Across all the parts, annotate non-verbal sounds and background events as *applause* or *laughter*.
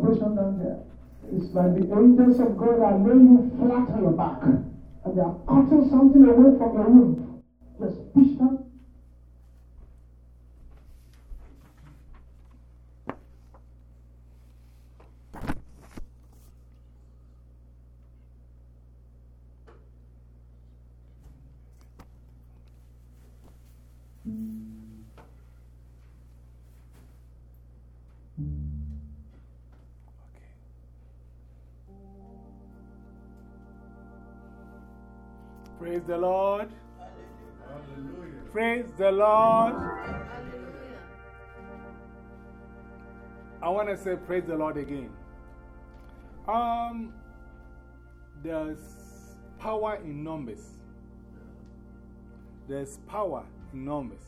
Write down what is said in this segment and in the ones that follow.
down there. It's like the angels of God are laying you flat on your back. And they are cutting something away from your womb. Just push them. The Lord. Praise the Lord. I want to say praise the Lord again. Um, there's power in numbers. There's power in numbers.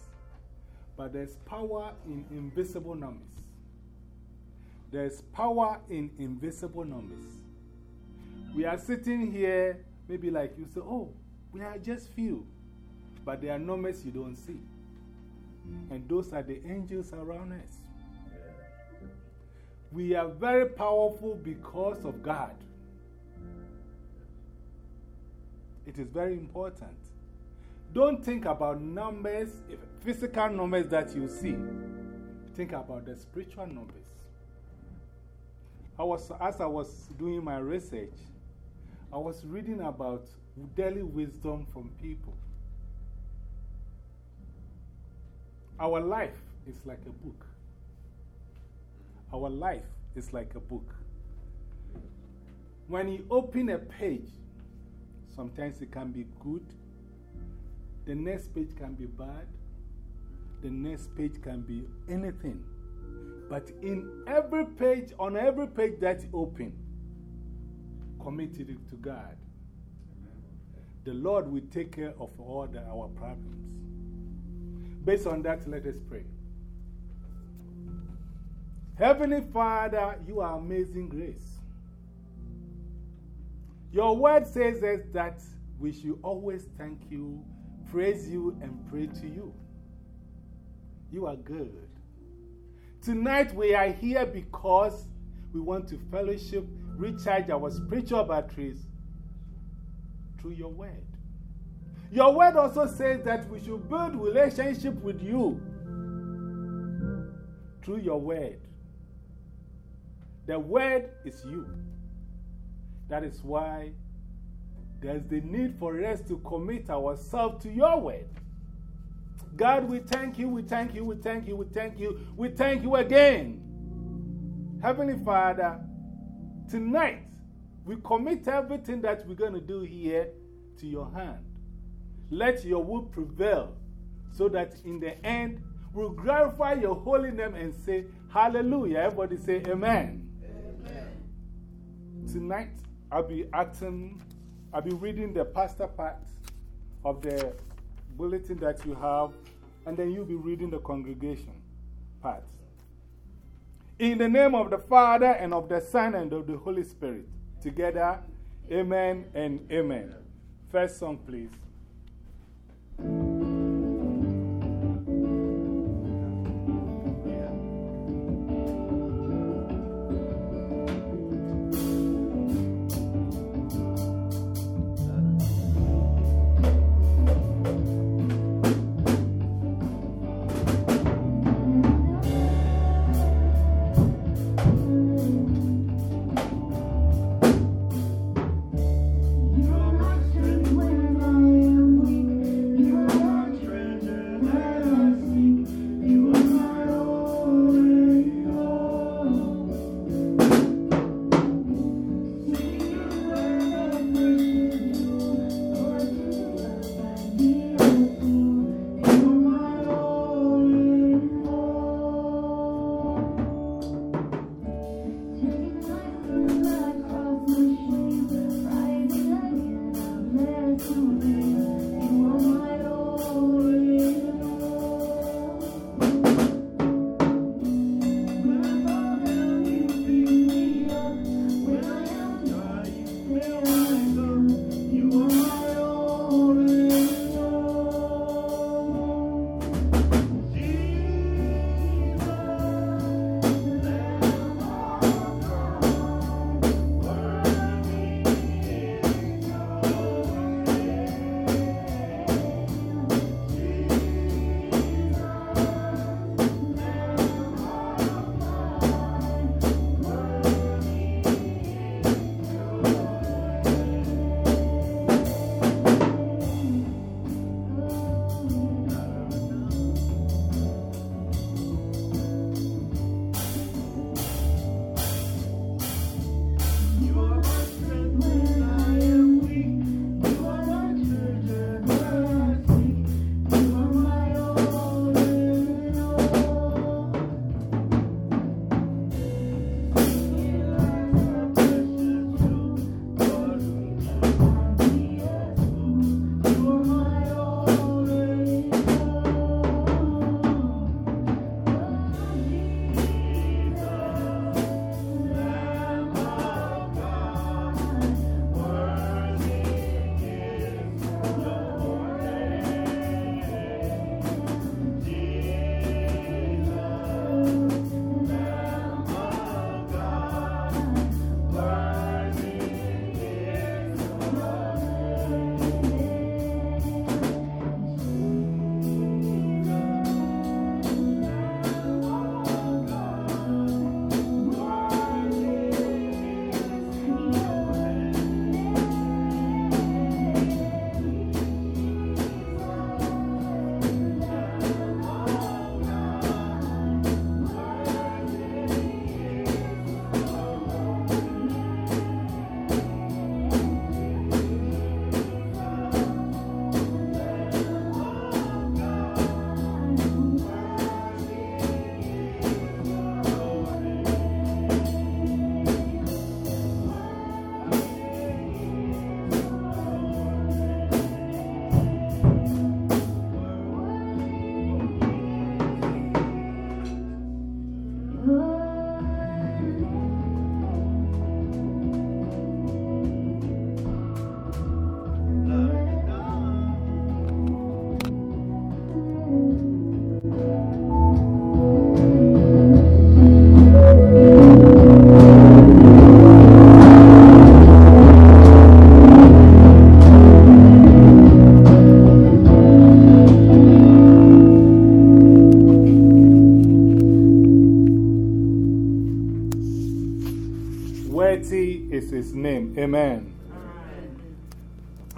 But there's power in invisible numbers. There's power in invisible numbers. We are sitting here, maybe like you say, oh, we are just few. But there are numbers you don't see. Mm. And those are the angels around us. We are very powerful because of God. It is very important. Don't think about numbers, physical numbers that you see. Think about the spiritual numbers. I was, as I was doing my research, I was reading about daily wisdom from people. Our life is like a book. Our life is like a book. When you open a page, sometimes it can be good, the next page can be bad, the next page can be anything. But in every page, on every page that you open, committed it to God. The Lord will take care of all the, our problems. Based on that, let us pray. Heavenly Father, you are amazing grace. Your word says that we should always thank you, praise you, and pray to you. You are good. Tonight we are here because we want to fellowship, recharge our spiritual batteries through your word. Your word also says that we should build relationship with you through your word. The word is you. That is why there's the need for us to commit ourselves to your word. God, we thank you, we thank you, we thank you, we thank you, we thank you again. Heavenly Father, tonight we commit everything that we're going to do here to your hand. Let your will prevail so that in the end we'll glorify your holy name and say, Hallelujah. Everybody say, Amen. Amen. Tonight I'll be acting, I'll be reading the pastor part of the bulletin that you have, and then you'll be reading the congregation part. In the name of the Father, and of the Son, and of the Holy Spirit, together, Amen and Amen. First song, please.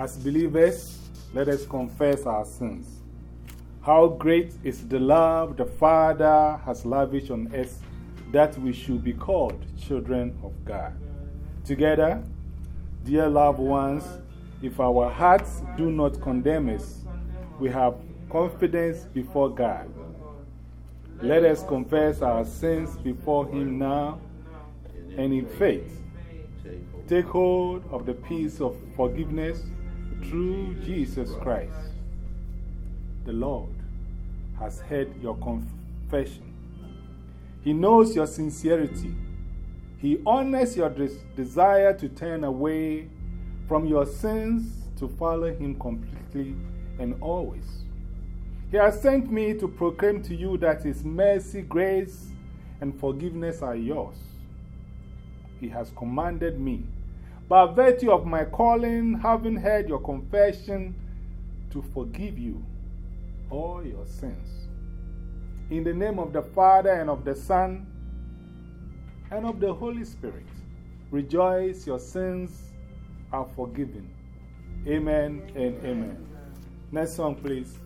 As believers, let us confess our sins. How great is the love the Father has lavished on us that we should be called children of God. Together, dear loved ones, if our hearts do not condemn us, we have confidence before God. Let us confess our sins before Him now and in faith take hold of the peace of forgiveness through Jesus Christ. The Lord has heard your confession. He knows your sincerity. He honors your des desire to turn away from your sins to follow Him completely and always. He has sent me to proclaim to you that His mercy, grace, and forgiveness are yours. He has commanded me, by virtue of my calling, having heard your confession, to forgive you all your sins. In the name of the Father, and of the Son, and of the Holy Spirit, rejoice, your sins are forgiven. Amen and amen. Next song, please.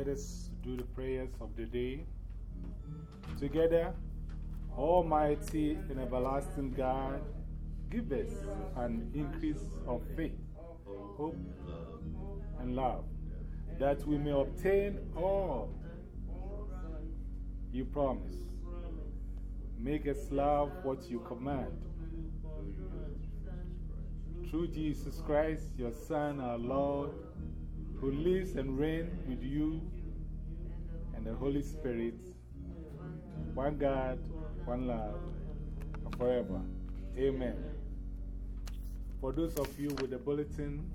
Let us do the prayers of the day. Together, Almighty and everlasting God, give us an increase of faith, hope, and love, that we may obtain all you promise. Make us love what you command. Through Jesus Christ, your Son, our Lord, who lives and reigns with you and the Holy Spirit, one God, one love, forever. Amen. For those of you with the bulletin,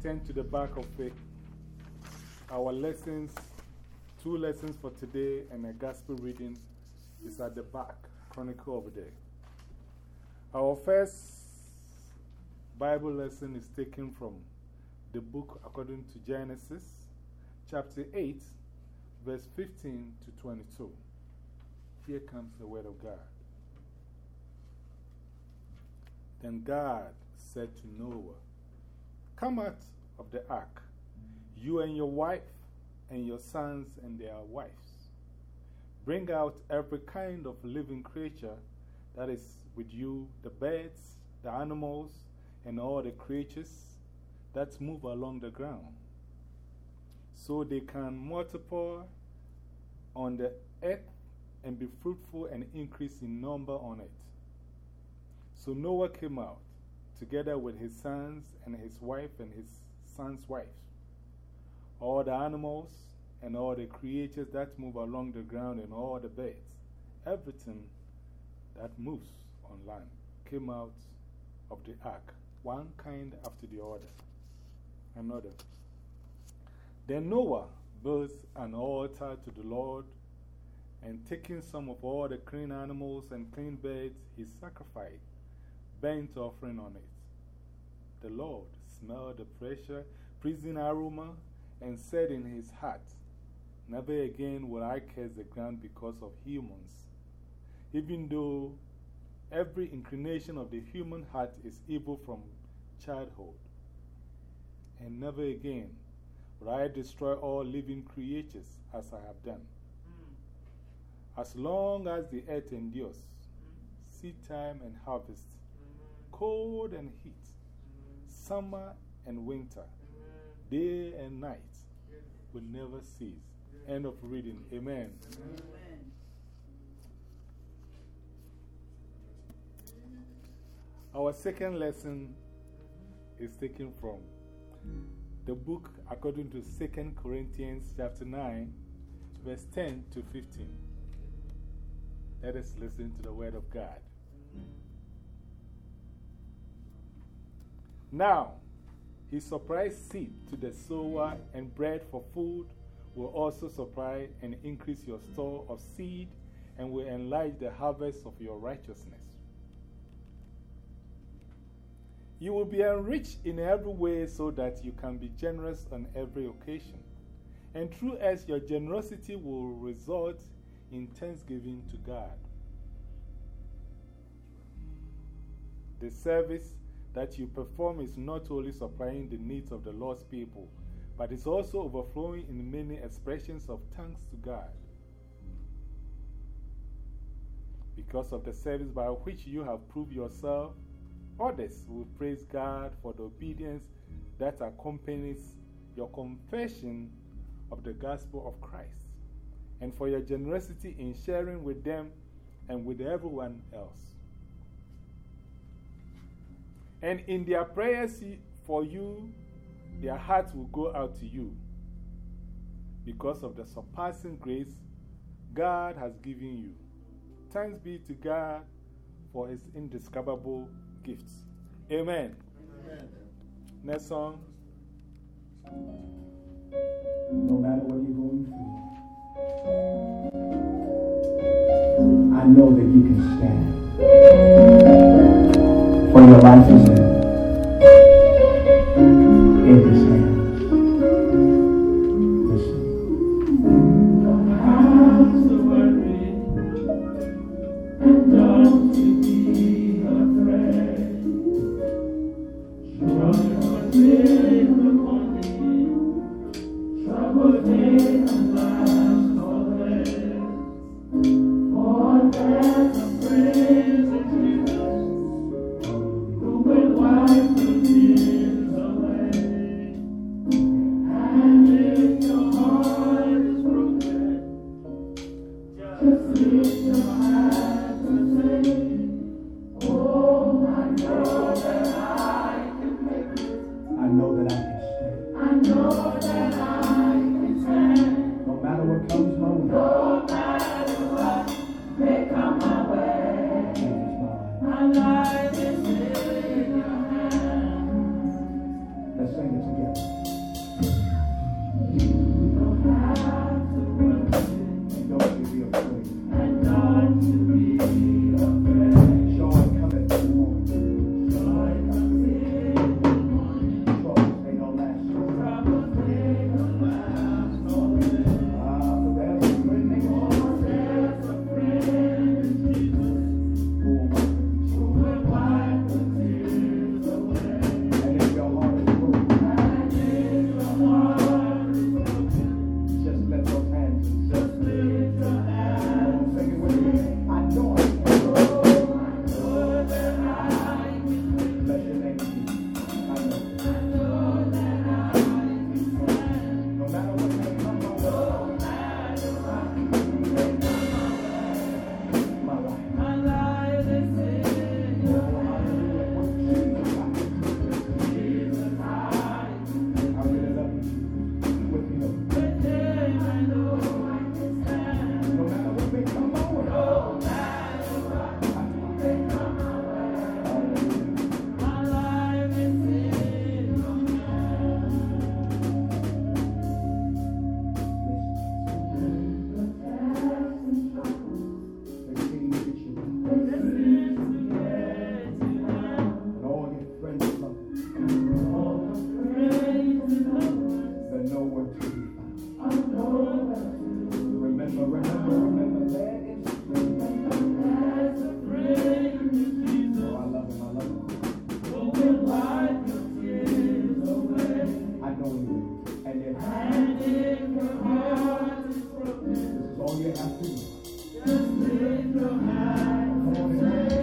turn to the back of it. Our lessons, two lessons for today, and a gospel reading is at the back, chronicle over there. Our first Bible lesson is taken from the book according to Genesis, chapter 8, verse 15 to 22. Here comes the word of God. Then God said to Noah, Come out of the ark, you and your wife, and your sons and their wives. Bring out every kind of living creature that is with you the birds, the animals, and all the creatures that move along the ground, so they can multiply on the earth and be fruitful and increase in number on it. So Noah came out, together with his sons and his wife and his son's wives, all the animals and all the creatures that move along the ground and all the birds, everything that moves on land came out of the ark, one kind after the other another. Then Noah built an altar to the Lord, and taking some of all the clean animals and clean birds, he sacrificed burnt offering on it. The Lord smelled the pressure, pleasing aroma, and said in his heart, Never again will I curse the ground because of humans. Even though every inclination of the human heart is evil from childhood and never again will I destroy all living creatures as I have done. Mm. As long as the earth endures, mm. seed time and harvest, mm. cold and heat, summer and winter, day and night will never cease. End of reading. Amen. Our second lesson is taken from the book according to 2 Corinthians chapter 9, verse 10 to 15. Let us listen to the word of God. Now, he supplies seed to the sower and bread for food, will also supply and increase your store of seed and will enlarge the harvest of your righteousness. You will be enriched in every way so that you can be generous on every occasion. And through us, your generosity will result in thanksgiving to God. The service that you perform is not only supplying the needs of the Lord's people, but is also overflowing in many expressions of thanks to God. Because of the service by which you have proved yourself Others will praise God for the obedience that accompanies your confession of the gospel of Christ and for your generosity in sharing with them and with everyone else. And in their prayers for you, their hearts will go out to you because of the surpassing grace God has given you. Thanks be to God for his indescribable gifts. Amen. Amen. Next song. No matter what you're going through, I know that you can stand. For your life is know you. And if and if your heart is broken, this is all you have to do. Just lift your hands and say.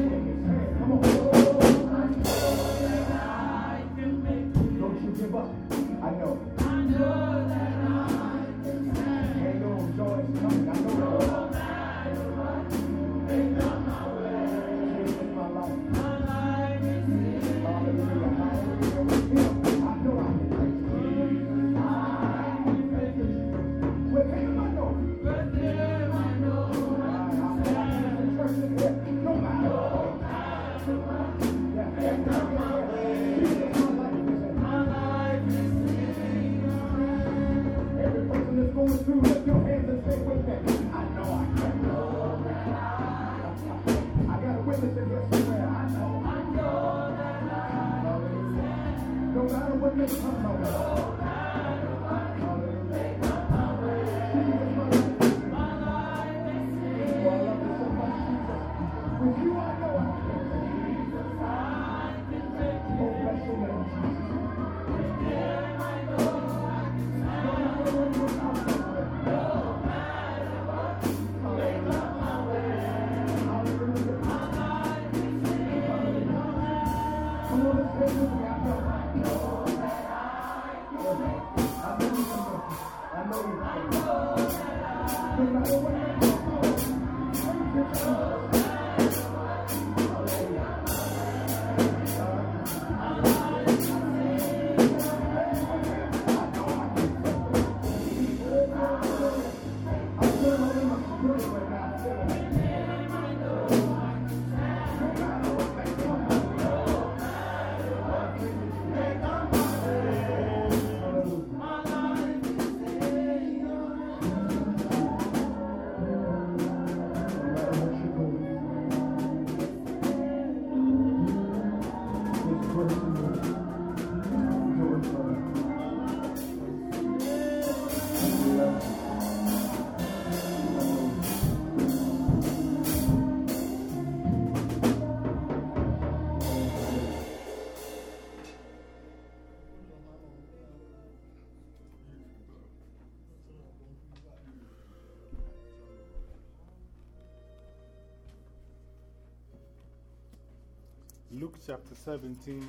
Chapter 17,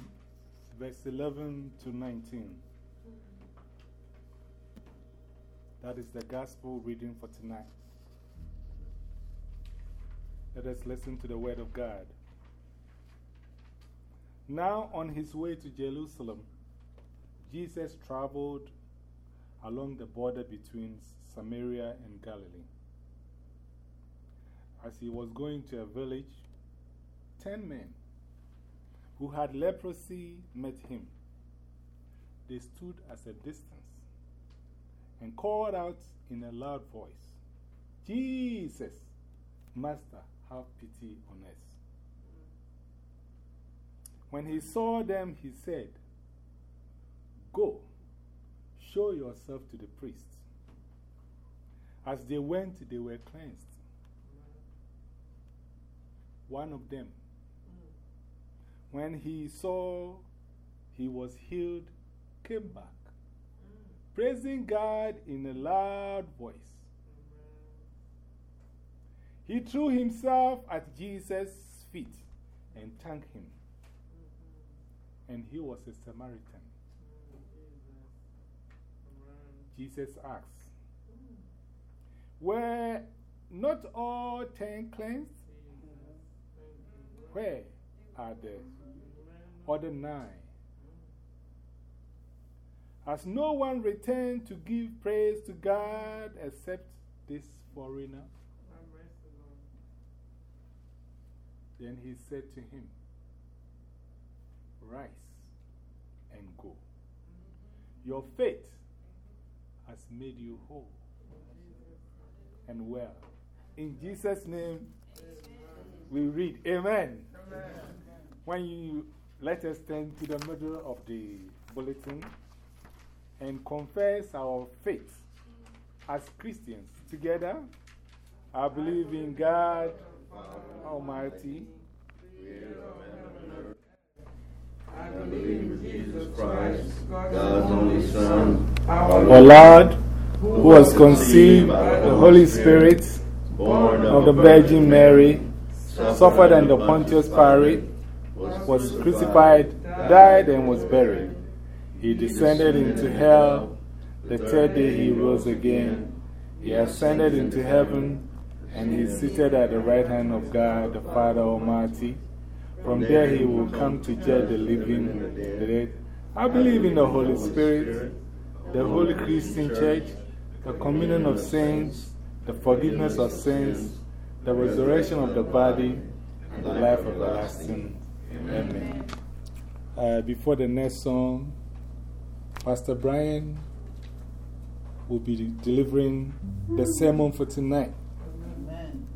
verse 11 to 19. That is the gospel reading for tonight. Let us listen to the word of God. Now, on his way to Jerusalem, Jesus traveled along the border between Samaria and Galilee. As he was going to a village, ten men who had leprosy met him. They stood at a distance and called out in a loud voice, Jesus, Master, have pity on us. When he saw them, he said, Go, show yourself to the priests. As they went, they were cleansed. One of them, when he saw he was healed, came back, praising God in a loud voice. He threw himself at Jesus' feet and thanked him. And he was a Samaritan. Jesus asked, Were not all ten cleansed? Where are the other nine? Has no one returned to give praise to God except this foreigner? Then he said to him, Rise and go. Your faith has made you whole and well. In Jesus' name, we read, Amen. Amen. When you let us turn to the middle of the bulletin and confess our faith as Christians together. I believe in God Almighty. I believe in Jesus Christ, God's only Son, our Lord, who was conceived by the Holy Spirit, born of the Virgin Mary, suffered under Pontius Pilate, was crucified, died, and was buried. He descended into hell. The third day he rose again. He ascended into heaven, and he is seated at the right hand of God, the Father Almighty. From there he will come to judge the living and the dead. I believe in the Holy Spirit, the Holy Christian Church, the communion of saints, the forgiveness of sins, the resurrection of the body, and the life everlasting. Amen. Uh, before the next song, Pastor Brian will be delivering the sermon for tonight.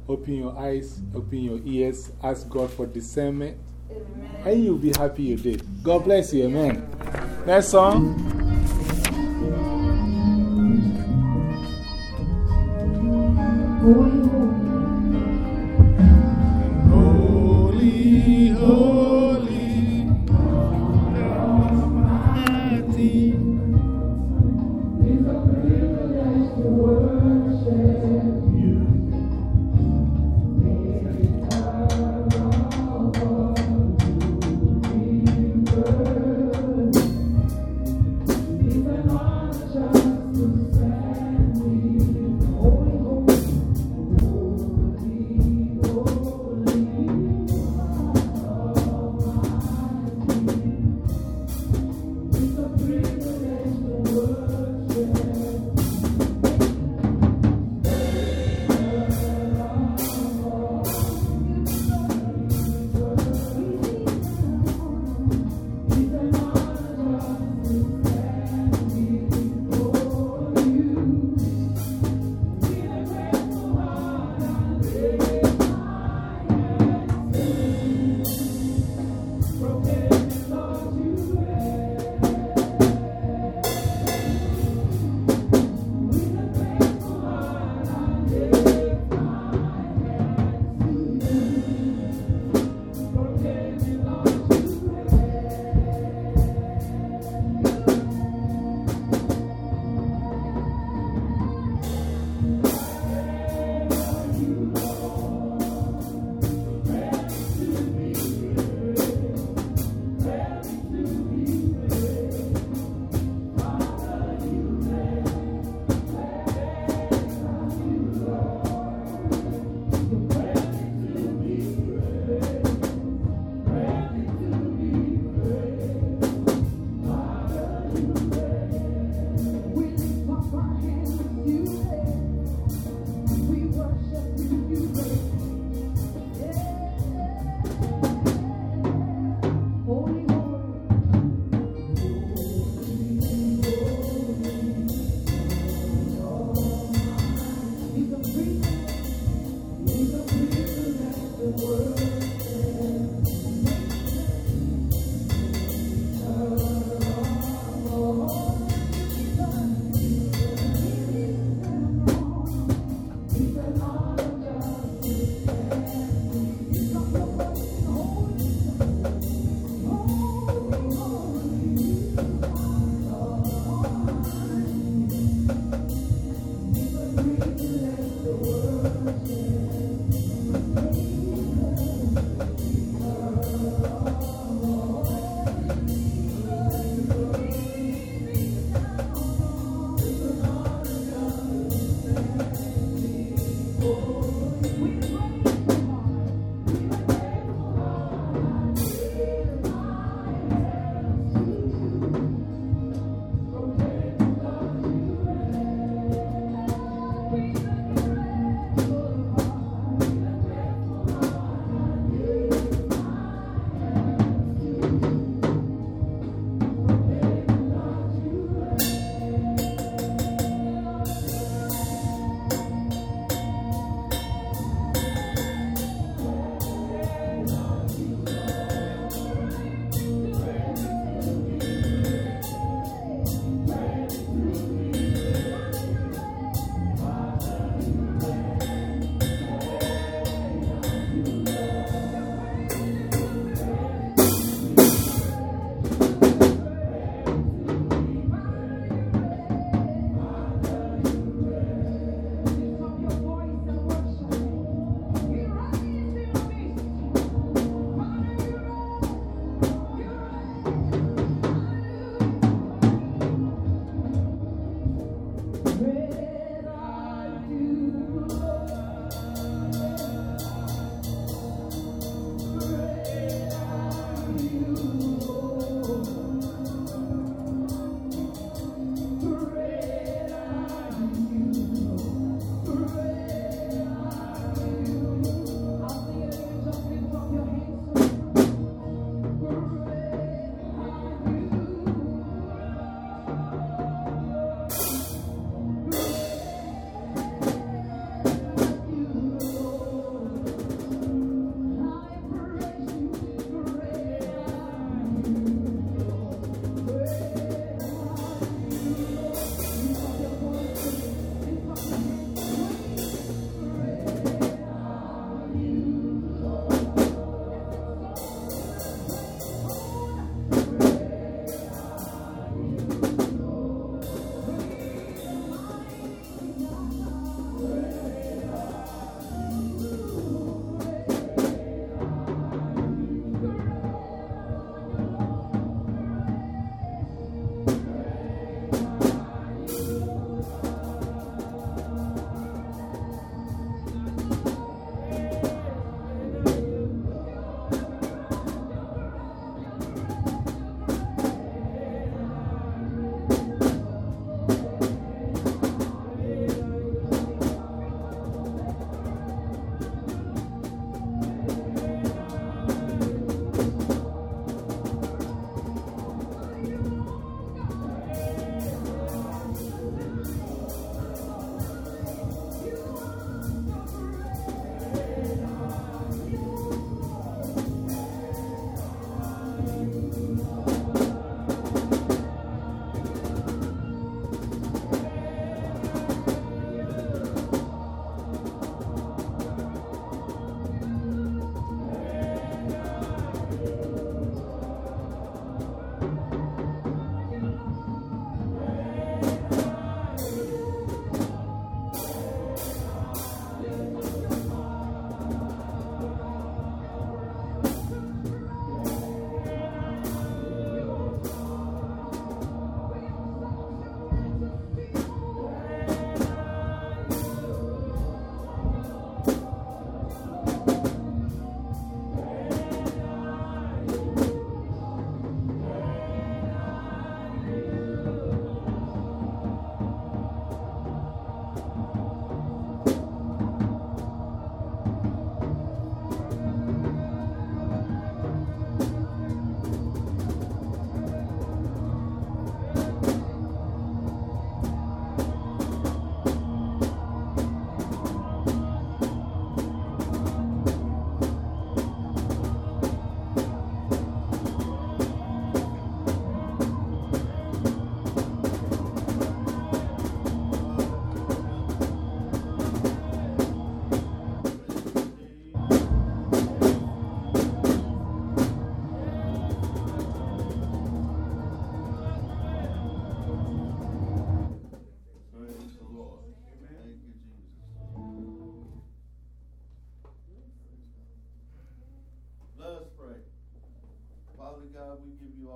Open your eyes, open your ears, ask God for discernment, and you'll be happy you did. God bless you. Amen. Next song. Holy,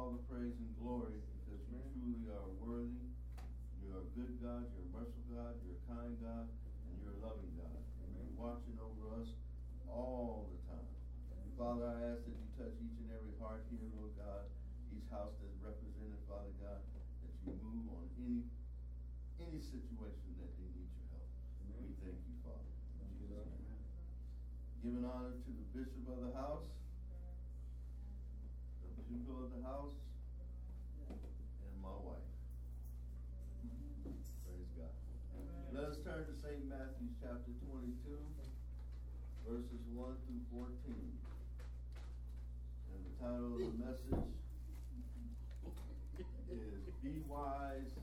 honor, praise, and glory because you truly are worthy. You're a good God, you're a merciful God, you're a kind God, and you're a loving God. And you're watching over us all the time. Father, I ask that you touch each and every heart here, Lord God, each house that's represented, Father God, that you move on any any situation that they need your help. We thank you, Father. In Jesus' name. Giving honor to the bishop of the house, the people of the house, and my wife. Praise God. Let us turn to St. Matthew chapter 22, verses 1 through 14. And the title of the message is Be Wise,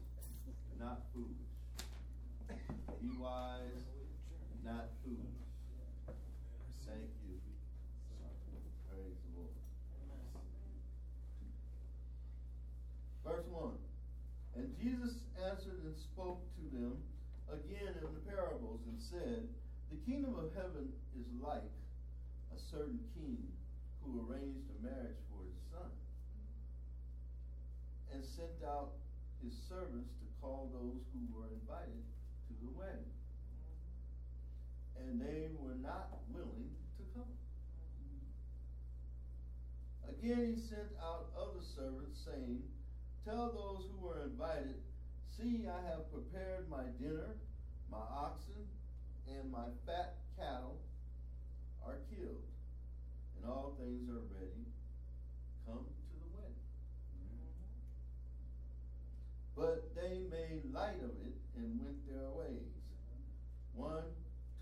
Not Foolish. Be wise, not foolish. Thank you. Praise the Lord. Verse 1 And Jesus answered and spoke to them again in the parables and said, The kingdom of heaven is like a certain king who arranged a marriage for his son and sent out his servants to call those who were invited to the wedding. And they were not willing to come. Again, he sent out other servants, saying, Tell those who were invited, See, I have prepared my dinner, my oxen and my fat cattle are killed, and all things are ready. Come to the wedding. Mm-hmm. But they made light of it and went their ways, one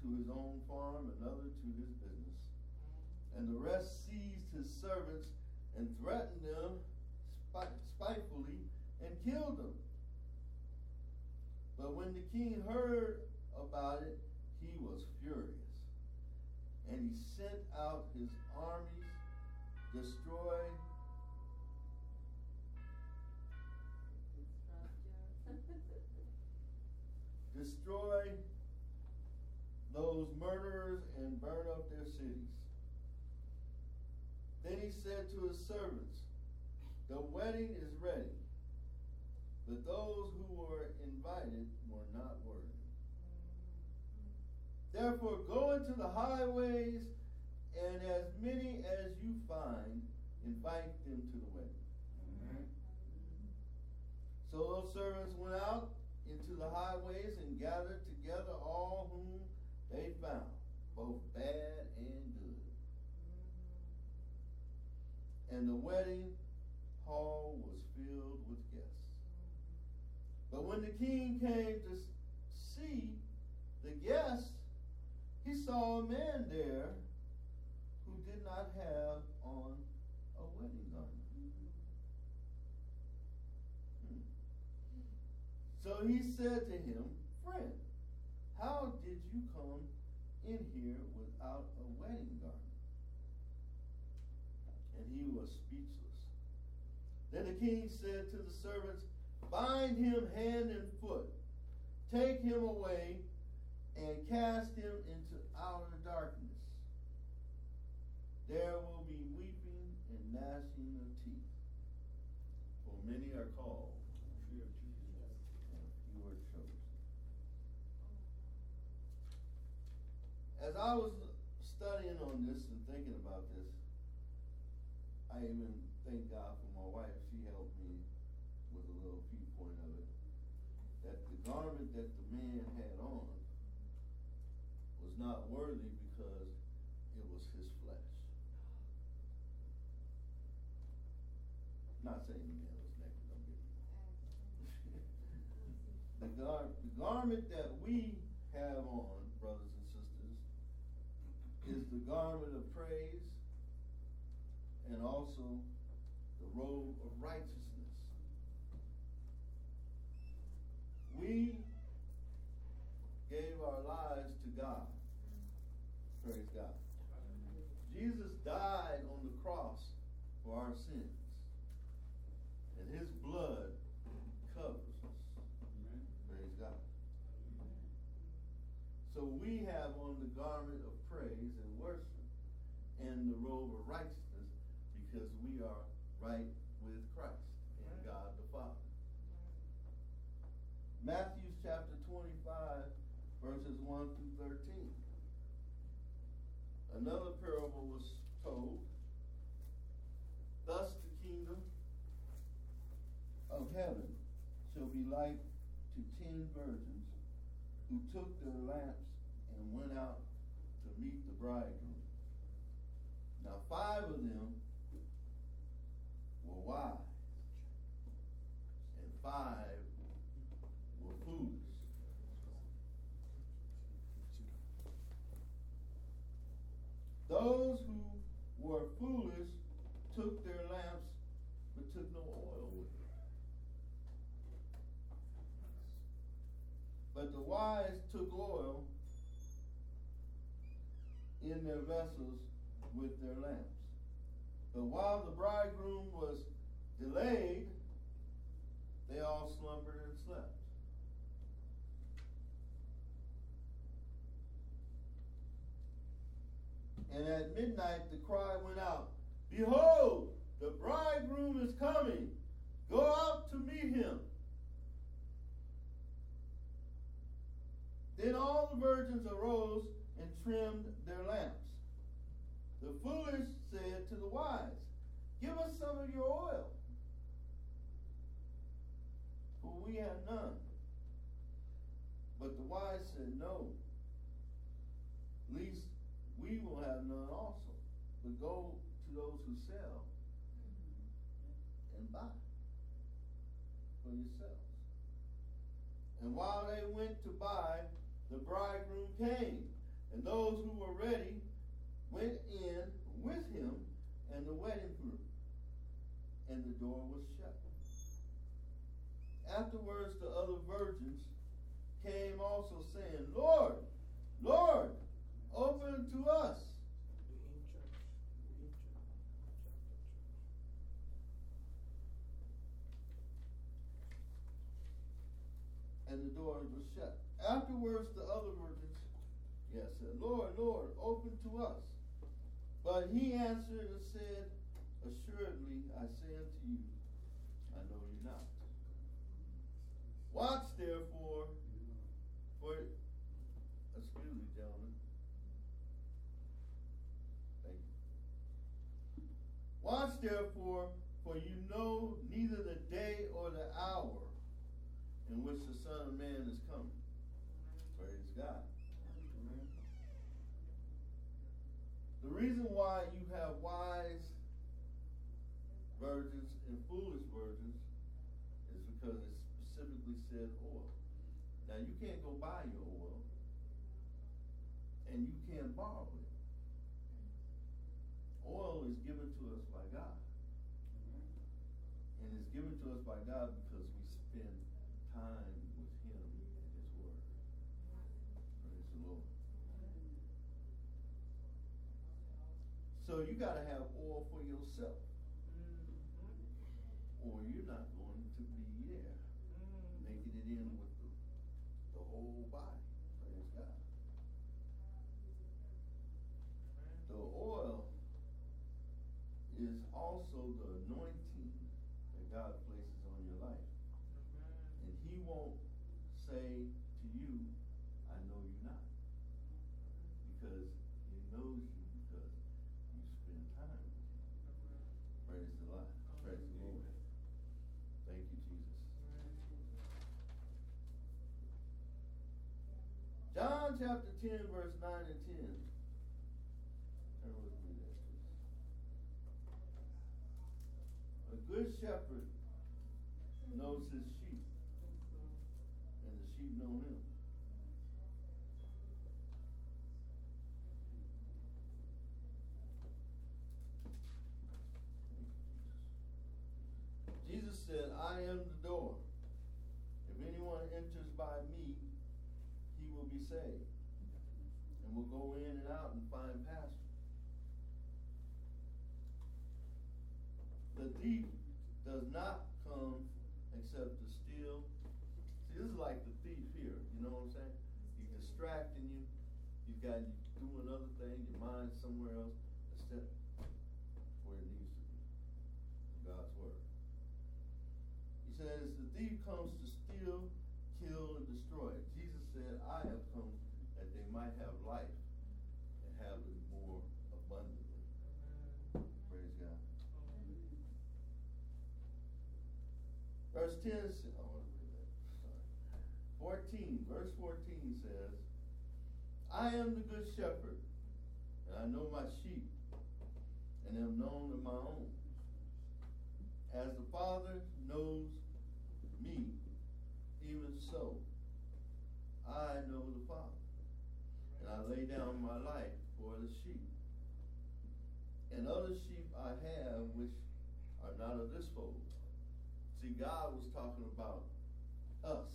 to his own farm, another to his business. Mm-hmm. And the rest seized his servants and threatened them spitefully and killed them. But when the king heard about it, he was furious. And he sent out his armies, destroy destroy those murderers and burn up their cities. Then he said to his servants, The wedding is ready, but those who were invited were not worthy. Therefore, go into the highways, and as many as you find, invite them to the wedding. So those servants went out into the highways and gathered together all whom they found, both bad and good. And the wedding hall was filled with. But when the king came to see the guests, he saw a man there who did not have on a wedding garment. Hmm. So he said to him, Friend, how did you come in here without a wedding garment? And he was speechless. Then the king said to the servants, Bind him hand and foot, take him away, and cast him into outer darkness. There will be weeping and gnashing of teeth. For many are called, you are chosen. As I was studying on this and thinking about this, I even thank God for my wife. She helped me with a little viewpoint of it. That the garment that the man had on was not worthy because it was his flesh. Not saying the man was naked, don't get me. *laughs* The, gar- the garment that we have on, brothers and sisters, is the garment of praise and also the robe of righteousness. We gave our lives to God. Praise God. Jesus died on the cross for our sins, and his blood covers us. Praise God. So we have on the garment of praise and worship and the robe of righteousness because we are right with Christ and God the Father. Matthew chapter 25, verses 1 through 13. Another parable was told. Thus the kingdom of heaven shall be like to ten virgins who took their lamps and went out to meet the bridegroom. Now five of them were wise, and five were foolish. Those who were foolish took their lamps, but took no oil with them. But the wise took oil in their vessels with their lamps. But while the bridegroom was delayed, they all slumbered and slept. And at midnight the cry went out Behold, the bridegroom is coming. Go out to meet him. Then all the virgins arose and trimmed their lamps. The foolish said to the wise, Give us some of your oil, for we have none. But the wise said, No, least we will have none also. But go to those who sell and buy for yourselves. And while they went to buy, the bridegroom came, and those who were ready went in with him, and the wedding grew, and the door was shut. Afterwards, the other virgins came also, saying, Lord, Lord, open to us. And the door was shut. Afterwards, the other virgins, yes, said, Lord, Lord, open to us. But he answered and said, Assuredly, I say unto you, I know you not. Watch therefore, for, excuse me, gentlemen. Thank you. Watch therefore, for you know neither the day or the hour in which the Son of Man is coming. Praise God. The reason why you have wise virgins and foolish virgins is because it specifically said oil. Now you can't go buy your oil and you can't borrow it. Oil is given to us by God. And it's given to us by God because we spend time with Him and His Word. Praise the Lord. So you got to have oil for yourself, or you're not going to be there, making it in with the, the whole body. Praise God. The oil is also the anointing that God places on your life. And he won't say to you, I know you not. Because he knows you because you spend time with him. Praise the Lord. Praise the Lord. Thank you, Jesus. John chapter 10, verse 9 and 10. Turn with me there, please. A good shepherd knows his sheep, and the sheep know him. Jesus said, I am the door. If anyone enters by me, he will be saved, will go in and out and find pasture. The thief does not come except to steal. See, this is like the thief here. You know what I'm saying? He's distracting you. You've got you doing other things. Your mind's somewhere else instead of where it needs to be. God's word. He says, The thief comes to steal, kill, and destroy. Jesus said, I have come that they might have life and have it more abundantly. Praise God. Verse 10, oh, 14, verse 14 says, I am the good shepherd, and I know my sheep, and am known of my own. As the Father knows me, even so I know the Father. And I lay down my life for the sheep. And other sheep I have which are not of this fold. See, God was talking about us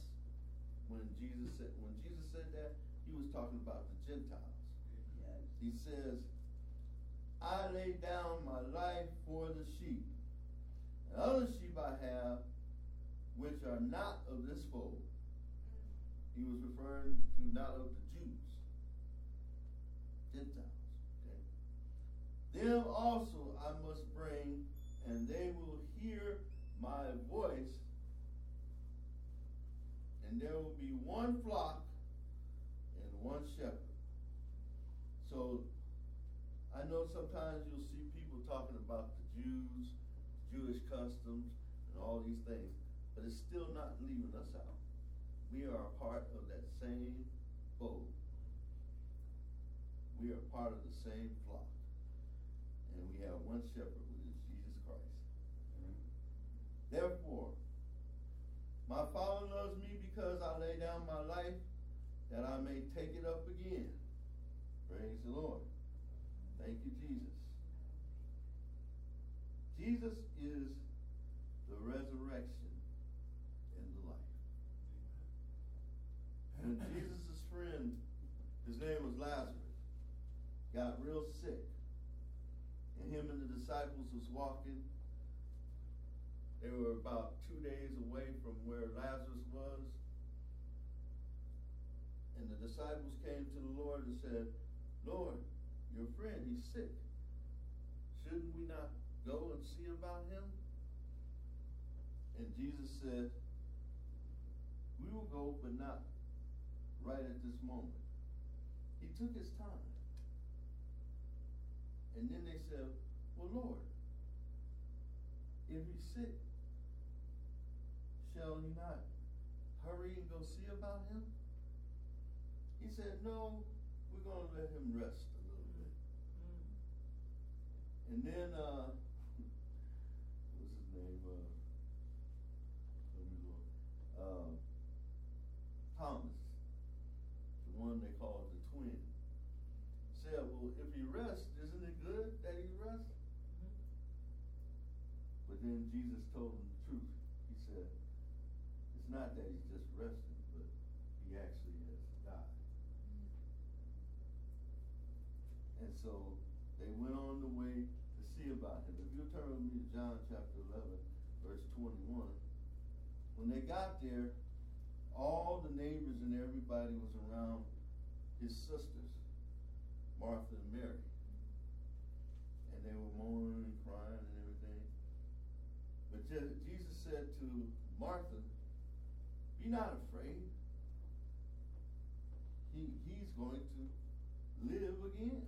when Jesus said when Jesus said that, he was talking about the Gentiles. Yes. He says, I lay down my life for the sheep. And other sheep I have which are not of this fold. Mm. He was referring to not of the Jews, Gentiles. Okay? Them also I must bring, and they will hear my voice, and there will be one flock one shepherd. So I know sometimes you'll see people talking about the Jews, Jewish customs, and all these things, but it's still not leaving us out. We are a part of that same fold. We are part of the same flock. And we have one shepherd, which is Jesus Christ. Therefore, my Father loves me because I lay down my life that I may take it up again. Praise the Lord. Thank you, Jesus. Jesus is the resurrection and the life. When Jesus' friend, his name was Lazarus, got real sick, and him and the disciples was walking, they were about two days away from where Lazarus was. The disciples came to the Lord and said, Lord, your friend, he's sick. Shouldn't we not go and see about him? And Jesus said, We will go, but not right at this moment. He took his time. And then they said, Well, Lord, if he's sick, shall he not hurry and go see about him? He said, No, we're going to let him rest a little bit. Mm. And then, uh, *laughs* what's his name? Uh, let me look. Uh, Thomas, the one they called the twin, said, Well, if he rests, isn't it good that he rests? Mm-hmm. But then Jesus told him the truth. He said, It's not that he's just resting, but he actually And so they went on the way to see about him. If you'll turn with me to John chapter 11, verse 21. When they got there, all the neighbors and everybody was around his sisters, Martha and Mary. And they were mourning and crying and everything. But Jesus said to Martha, Be not afraid. He, he's going to live again.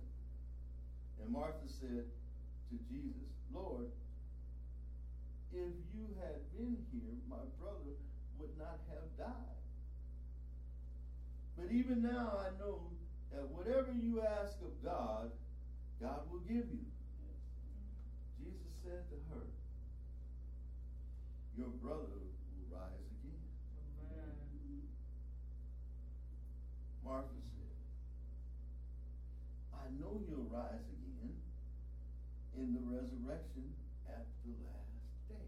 And Martha said to Jesus, Lord, if you had been here, my brother would not have died. But even now I know that whatever you ask of God, God will give you. Jesus said to her, Your brother will rise again. Amen. Martha said, I know you'll rise again in the resurrection at the last day.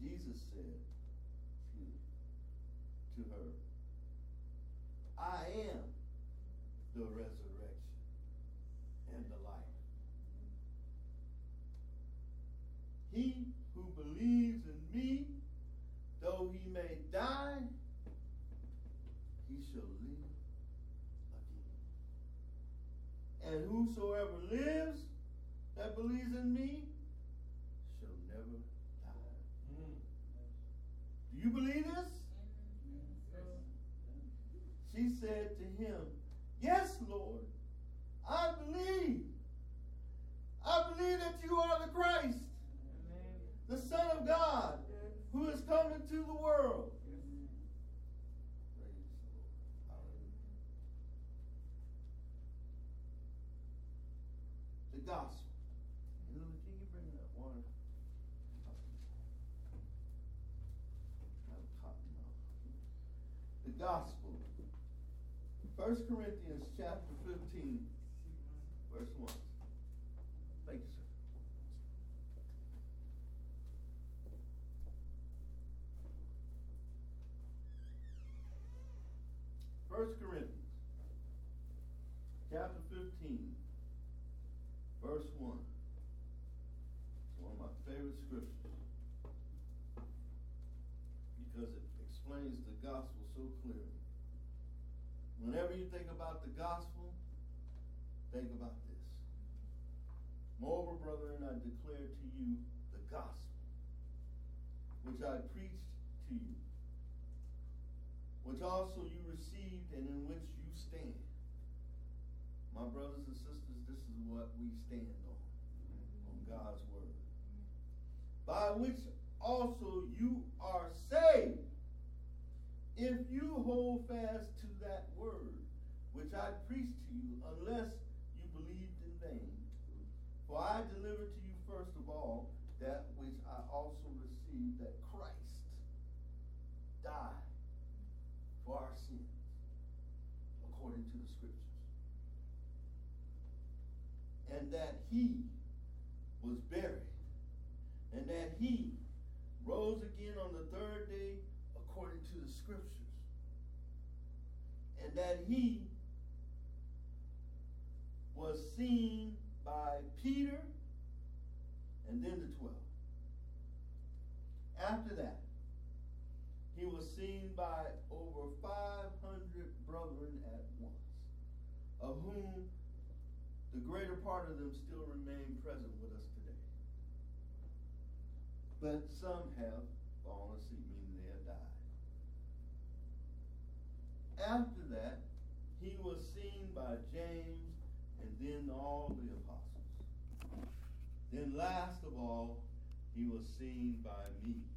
Jesus said to, to her, I am the resurrection and the life. He who believes in me, though he may die, he shall live And whosoever lives that believes in me shall never die. you believe this? She said to him, Yes, Lord, I believe. I believe that you are the Christ, the Son of God, who is coming to the world. Praise the Lord. Hallelujah. The gospel. Lily, can you bring that water? Have cotton mouth. The gospel. 1 Corinthians chapter 15, verse 1. Thank you, sir. First Corinthians chapter 15, verse 1. It's one of my favorite scriptures because it explains the gospel so clearly. Whenever you think about the gospel, think about this. Moreover, brethren, I declare to you the gospel, which I preached to you, which also you received and in which you stand. My brothers and sisters, this is what we stand on, on God's word. By which also you are saved, if you hold fast to that word which I preached to you, unless you believed in vain. For I delivered to you first of all that which I also received, that Christ died for our sins, according to the scriptures. And that he was buried, and that he rose again on the third day, according to the scriptures. And that he was seen by Peter and then the twelve. After that, he was seen by over 500 brethren at once, of whom the greater part of them still remain present with us today. But some have fallen asleep, meaning they have died. After that, he was seen by James and then all the apostles. Then last of all, he was seen by me